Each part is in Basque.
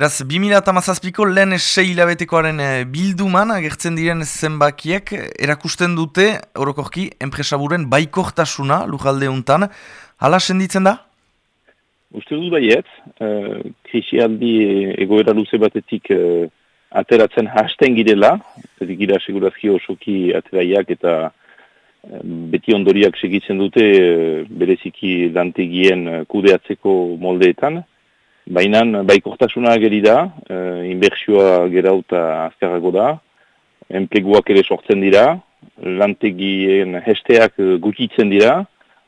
Beraz, 2008ko lehen sei hilabetekoaren eh, bilduman agertzen diren zenbakiek erakusten dute orokorki enpresaburen baikortasuna lujalde untan. Hala senditzen da? Uste dut baiet, uh, krisialdi egoera luze batetik uh, ateratzen hasten girela, ez gira segurazki osoki ateraiak eta beti ondoriak segitzen dute bereziki lantegien kudeatzeko moldeetan, Baina, baikortasuna geri da, e, inbertsioa gerauta azkarrago da, enpleguak ere sortzen dira, lantegien hesteak gutitzen dira,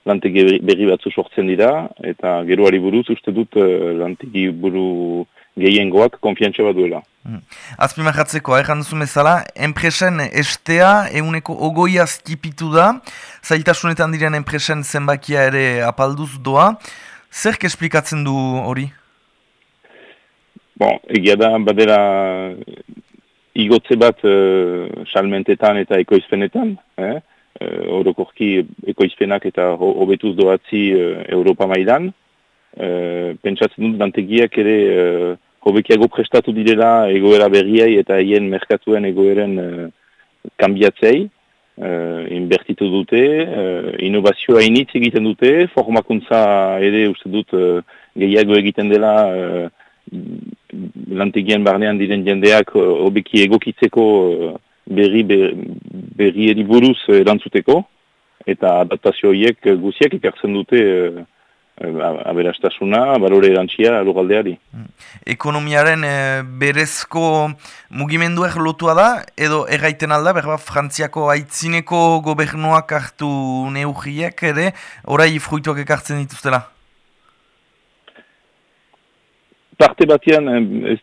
lantegi berri batzu sortzen dira, eta geroari buruz uste dut e, lantegi buru gehiengoak konfiantza bat duela. Hmm. Azpimahatzeko, erran duzu mezala, enpresen estea euneko ogoiaz tipitu da, zailtasunetan diren enpresen zenbakia ere apalduz doa, zerk esplikatzen du hori? Bon, egia da, badera igotze bat uh, salmentetan eta ekoizpenetan, eh? Uh, orokorki ekoizpenak eta hobetuz doatzi uh, Europa mailan. Uh, pentsatzen dut dantegiak ere uh, hobekiago prestatu direla egoera berriai eta hien merkatuen egoeren uh, kambiatzei. Uh, inbertitu dute, uh, inovazioa initz egiten dute, formakuntza ere uste dut uh, gehiago egiten dela lantegien barnean diren jendeak hobeki egokitzeko berri berri eriburuz erantzuteko eta adaptazio horiek guziak ikartzen dute aberastasuna, barore erantzia lugaldeari. Hmm. Ekonomiaren berezko mugimenduak lotua da, edo erraiten alda, berba Frantziako aitzineko gobernuak hartu neugiek ere, orai fruituak ekartzen dituztela? Parte batean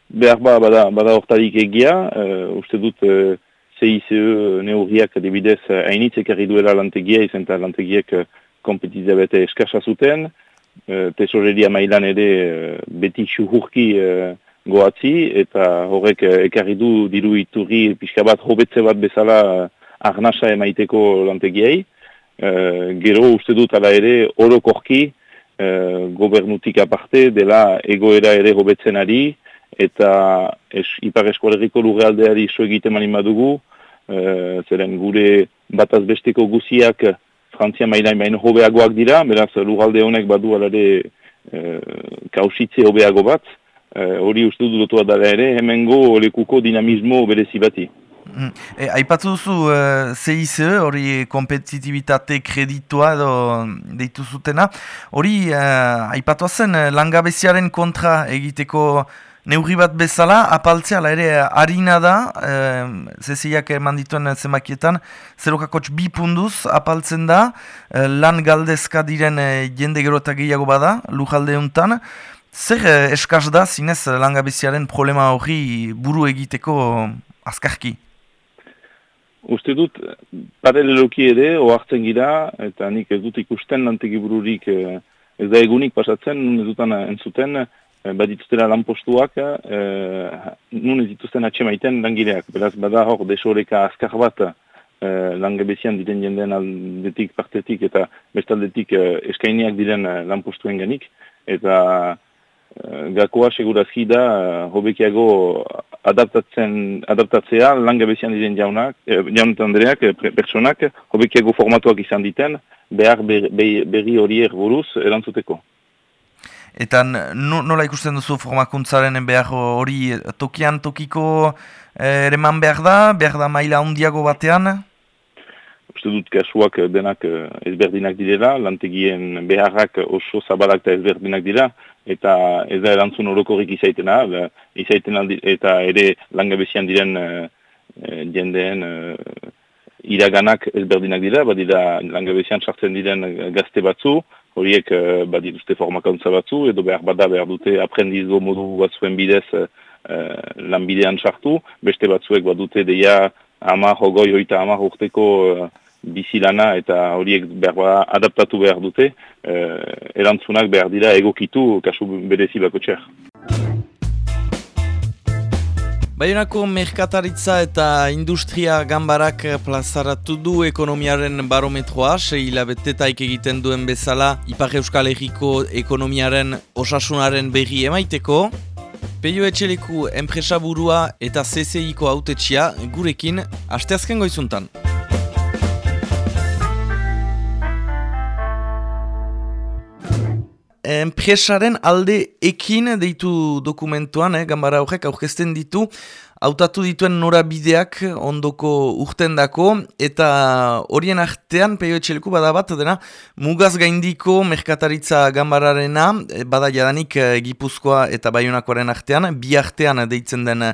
behar ba, bada, bada hortarik egia, uh, uste dut uh, CICE neurriak adibidez hainitz uh, ekarri duela lantegia, izan eta lantegiek uh, kompetizia bete eskasa zuten, uh, tesoreria mailan ere uh, beti xuhurki uh, goatzi, eta horrek uh, ekarri du diru iturri pixka bat hobetze bat bezala uh, arnasa emaiteko lantegiei, uh, gero uste dut ala ere orokorki, Eh, gobernutik aparte dela egoera ere hobetzen ari eta es, ipar eskolerriko lurrealdeari iso egiten mani madugu e, zeren gure bataz besteko guziak Frantzia mailain baino hobeagoak dira beraz lurralde honek badu alare e, kausitze hobeago bat hori uste dut dutua dara ere hemengo olekuko dinamismo berezi bati Mm. E, aipatu duzu uh, CICE, hori kompetitibitate kreditua edo deitu zutena. Hori, uh, aipatu zen, uh, langabeziaren kontra egiteko neurri bat bezala, apaltzea, ere, harina da, uh, CCIak eman dituen zemakietan, zerokakotx bi punduz apaltzen da, uh, lan galdezka diren uh, jende gero eta gehiago bada, lujalde honetan. Zer uh, eskaz da, zinez, langabeziaren problema hori buru egiteko azkarki? Uste dut, paraleloki ere, oartzen gira, eta nik ez dut ikusten lantegi bururik eh, ez da egunik pasatzen, nun ez dutan entzuten, eh, badituztera lanpostuak, eh, nun ez dituzten atxemaiten langileak. Beraz, bada hor, desoreka azkar bat eh, langabezian diren jenden aldetik, partetik, eta bestaldetik eh, eskainiak diren lanpostuen genik. Eta gakoa segurazki da, hobekiago adaptatzen, adaptatzea langabezian diren jaunak, eh, jaunetan andreak, eh, personak, hobekiago formatuak izan diten, behar berri horiek buruz erantzuteko. Eta nola ikusten duzu formakuntzaren behar hori tokian tokiko eh, ereman behar da, behar da maila handiago batean? Uste dut kasuak denak ezberdinak direla, lantegien beharrak oso zabalak eta ezberdinak dira, eta ez da erantzun orokorrik izaitena, izaiten aldi, eta ere langabezian diren uh, jendeen uh, iraganak ezberdinak dira, badira langabezian sartzen diren gazte batzu, horiek badituzte formakauntza batzu, edo behar bada behar dute aprendizgo modu batzuen bidez lanbidean sartu, beste batzuek badute deia ama jogoi oita ama urteko bizilana eta horiek behar adaptatu behar dute, eh, erantzunak behar dira egokitu kasu berezi bako txer. Baionako merkataritza eta industria gambarak plazaratu du ekonomiaren barometroa, sei hilabetetaik egiten duen bezala, Ipar Euskal Herriko ekonomiaren osasunaren berri emaiteko. Peio etxeleku enpresa burua eta CCIko autetxia gurekin asteazken goizuntan. Enpresaren alde ekin deitu dokumentuan, eh, gambara horrek aurkezten ditu, hautatu dituen norabideak ondoko urtendako, eta horien artean, peio etxeleku bada bat, dena, mugaz gaindiko merkataritza gambararena, eh, bada jadanik eh, gipuzkoa eta baiunakoaren artean, bi artean deitzen den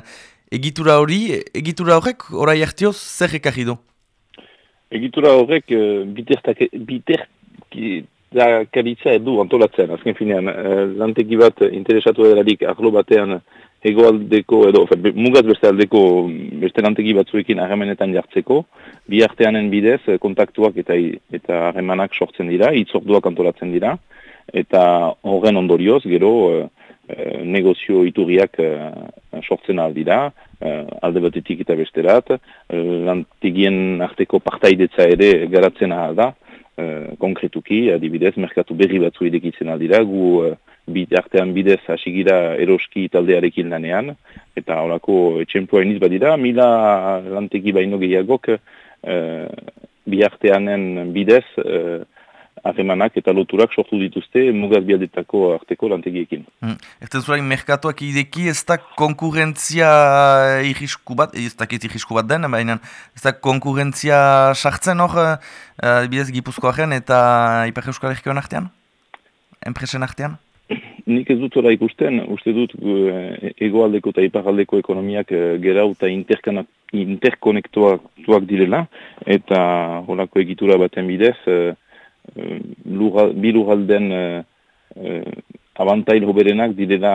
egitura hori, egitura horrek, orai hartioz, zer ekarri du? Egitura horrek, biter, biter, da karitza edu antolatzen, azken finean, eh, lanteki bat interesatu ederarik arlo batean egoaldeko edo, mugaz beste aldeko beste lanteki batzuekin harremanetan jartzeko, bi arteanen bidez eh, kontaktuak eta eta harremanak sortzen dira, itzorduak antolatzen dira, eta horren ondorioz, gero, eh negozio iturriak eh, sortzen aldira, eh, alde batetik eta besterat, lantegien arteko partaidetza ere garatzen alda, Eh, konkretuki, adibidez, merkatu berri batzu idekitzen aldira, gu uh, bit artean bidez hasigira eroski taldearekin lanean, eta horako etxempua iniz badira, mila lantegi baino gehiagok uh, bi bidez harremanak eta loturak sortu dituzte mugaz bialdetako arteko lantegiekin. Hmm. Da zurain, merkatuak ideki ez da konkurrentzia irrisku bat, ez da irrisku bat den, baina ez da konkurrentzia sartzen hor, uh, bidez gipuzkoaren eta Iper Euskal Herrikoan artean? Enpresen artean? Nik ez dut ora ikusten, uste dut uh, egoaldeko eta iparaldeko ekonomiak uh, gerau eta interkonektuak direla, eta horako egitura baten bidez, bi lurralden uh, uh, abantail hoberenak direla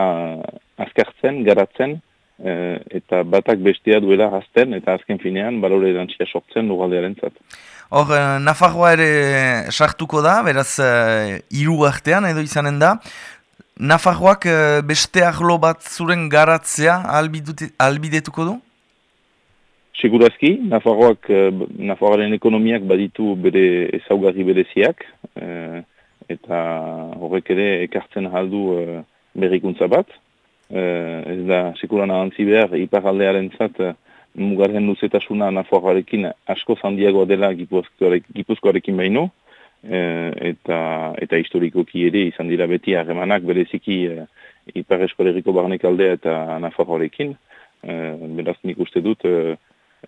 azkartzen, garatzen, eta batak bestea duela hazten, eta azken finean balore erantzia sortzen lurraldearen zat. Hor, Nafarroa ere sartuko da, beraz, uh, iru artean edo izanen da. Nafarroak beste arlo bat zuren garatzea albidetuko du? Segurazki, Nafarroak, eh, Nafarroaren ekonomiak baditu bere ezaugarri bereziak, eh, eta horrek ere ekartzen haldu eh, berrikuntza bat. ez da, sekuran ahantzi behar, iparaldearen zat, mugarren luzetasuna Nafarroarekin asko zandiagoa dela gipuzkoarekin baino, eta, eta historikoki ere izan dira beti harremanak bereziki ipar eskoleriko barnek aldea eta Nafarroarekin. beraz nik uste dut,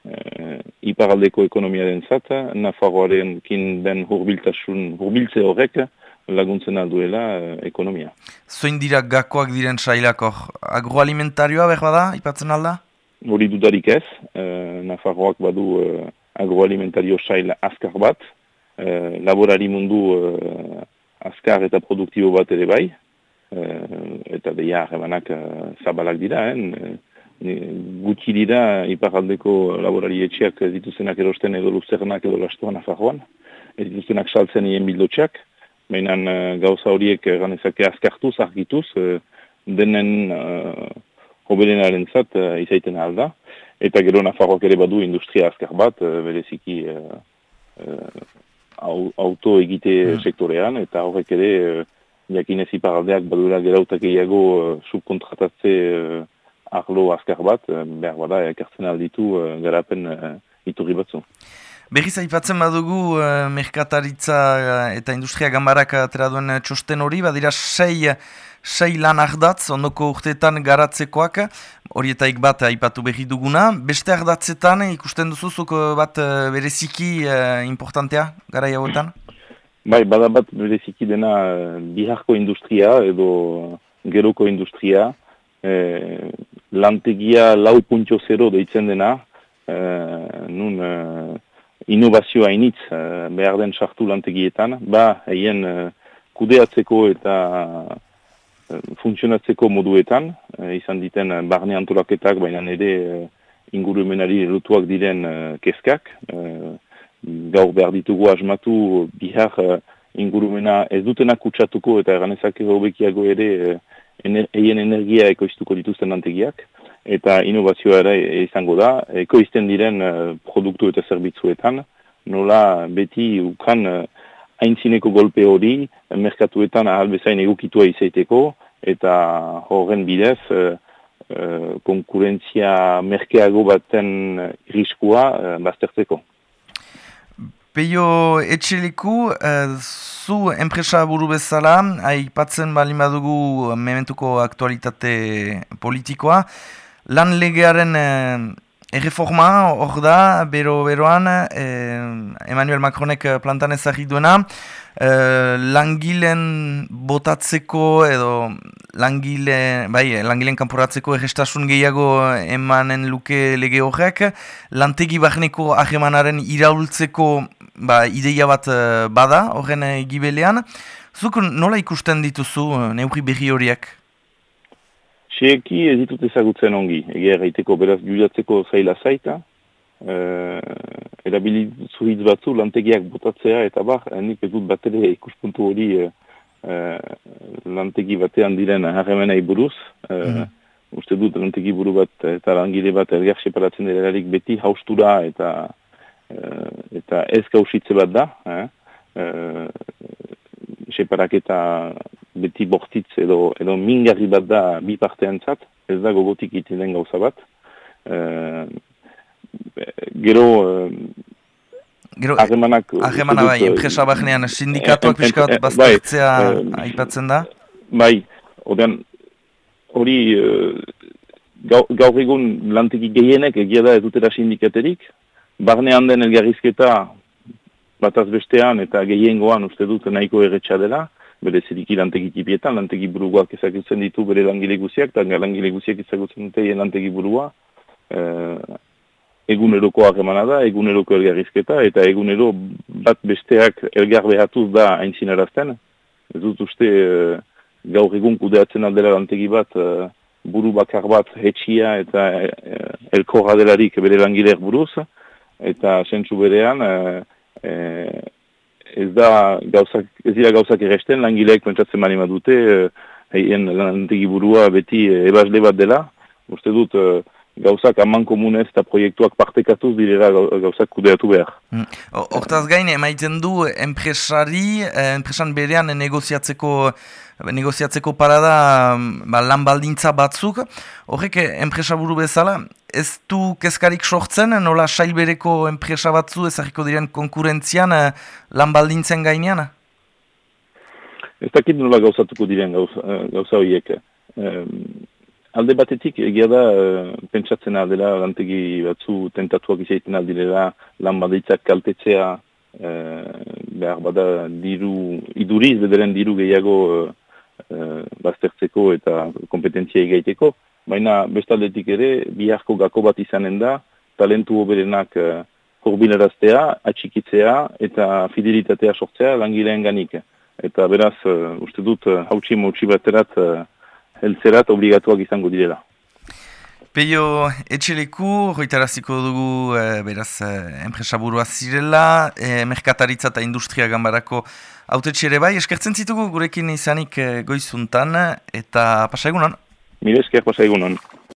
uh, iparaldeko ekonomiaren zata, Nafarroaren kin den hurbiltasun, hurbiltze horrek laguntzen alduela uh, ekonomia. Zoin dira gakoak diren sailako agroalimentarioa behar bada, ipatzen alda? Hori dudarik ez, uh, Nafarroak badu uh, agroalimentario sail askar bat, uh, laborari mundu uh, askar eta produktibo bat ere bai, uh, eta deia emanak uh, zabalak dira, eh? Gutxi dira iparaldeko laborari etxeak dituzenak erosten edo luzernak edo lastuan afajoan, ez dituztenak saltzen hien bildotxeak, baina uh, gauza horiek ganezake azkartuz, argituz, uh, denen uh, hobelenaren zat uh, izaiten alda, eta gero nafarroak ere badu industria azkar bat, uh, bereziki uh, uh, auto egite mm. sektorean, eta horrek ere uh, jakinez iparaldeak badura gerautak gehiago uh, subkontratatze arlo azkar bat, eh, behar bada, ekartzen alditu uh, garapen iturri batzu. Berriz aipatzen badugu merkataritza eta industria gambarak atera duen txosten hori, badira sei, sei lan ardatz, ondoko urteetan garatzekoak, horietaik bat aipatu berri duguna. Beste ardatzetan ikusten duzuzuk bat bereziki importantea gara jauetan? Bai, bada bat bereziki dena biharko industria edo geroko industria, eh, lantegia lau puntio zero deitzen dena, eh, nun eh, inovazioa initz eh, behar den sartu lantegietan, ba, haien eh, kudeatzeko eta eh, funtzionatzeko moduetan, eh, izan diten barne antolaketak, baina nire eh, ingurumenari lutuak diren eh, kezkak, eh, gaur behar ditugu asmatu bihar ingurumena ez dutenak kutsatuko eta eganezakego bekiago ere eh, eien energia ekoiztuko dituzten lantegiak, eta inovazioa ere izango da, ekoizten diren uh, produktu eta zerbitzuetan, nola beti ukan uh, haintzineko golpe hori, merkatuetan ahal bezain egukitua izaiteko, eta horren bidez, uh, konkurentzia merkeago baten riskua uh. Peio etxeliku, zu enpresa buru bezala, aipatzen bali badugu mementuko aktualitate politikoa, lan legearen Erreforma hor da, bero-beroan, eh, Emmanuel Macronek plantan ezagik duena, eh, langilen botatzeko edo langile, bai, langilen kanporatzeko errestasun gehiago emanen luke lege horrek, lantegi bahneko ahemanaren iraultzeko ba, ideia bat eh, bada horren gibelean. Zuk nola ikusten dituzu eh, neurri berri horiek? Sieki ez ditut ezagutzen ongi, egia erraiteko beraz judatzeko zaila zaita, uh, erabilitzu hitz batzu lantegiak botatzea eta bar, nik ez dut bat ere ikuspuntu hori uh, lantegi batean diren harremenai buruz, uh, uste dut lantegi buru bat eta langile bat ergar separatzen delarik beti haustura eta eta ez gausitze bat da, eh? uh, separaketa beti bortitz edo, edo mingarri bat da bi partean zat, ez da gogotik iten den gauza bat. Uh, gero... Gero, ahemanak... Ahemana bai, enpresa bahnean sindikatuak pixka bat baztertzea bai, aipatzen da? Bai, odean, hori gaur egun lantiki gehienek egia da ez dutera sindikaterik, barnean den elgarrizketa bataz bestean eta gehiengoan uste dut nahiko erretxa dela, bere ziriki lantegi tipietan, lantegi buruak ezagutzen ditu bere langile guziak, eta langile guziak ezagutzen dute lantegi burua. E, eguneroko harremana da, eguneroko elgarrizketa, eta egunero bat besteak elgar behatuz da aintzinarazten. Ez dut uste e, gaur egun kudeatzen aldera lantegi bat, e, buru bakar bat hetxia eta e, e, elkorra delarik bere langileak buruz, eta sentzu berean, e, ez da gauzak, ez dira gauzak erresten, langileak pentsatzen mani dute, heien lantegi burua beti ebasle bat dela, uste dut gauzak aman komunez eta proiektuak partekatuz direra gauzak kudeatu behar. Mm. Hortaz gain, emaiten du enpresari, enpresan berean negoziatzeko negoziatzeko parada ba, lan baldintza batzuk, horrek enpresa buru bezala, ez du kezkarik sortzen, nola sailbereko enpresa batzu ezagiko diren konkurentzian eh, lan baldintzen gainean? Ez dakit nola gauzatuko diren eh, gauza horiek. alde batetik egia da uh, pentsatzen aldela lantegi batzu tentatuak izaiten aldirela lan baldintzak kaltetzea behar bada diru, iduriz bederen diru gehiago baztertzeko eta kompetentzia egaiteko, baina bestaldetik ere, biharko gako bat izanen da, talentu oberenak uh, horbilaraztea, atxikitzea eta fidelitatea sortzea langileen ganik. Eta beraz, uh, uste dut, uh, hautsi mautsi baterat, uh, helzerat obligatuak izango direla. Peio etxeleku, hoitaraziko dugu beraz enpresa burua zirela, e, merkataritza eta industria gambarako autetxe bai, eskertzen zitugu gurekin izanik goizuntan eta pasa egunon? Mire esker pasa egunon.